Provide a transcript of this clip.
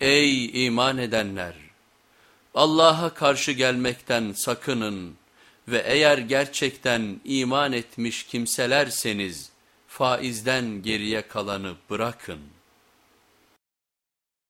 Ey iman edenler! Allah'a karşı gelmekten sakının ve eğer gerçekten iman etmiş kimselerseniz faizden geriye kalanı bırakın.''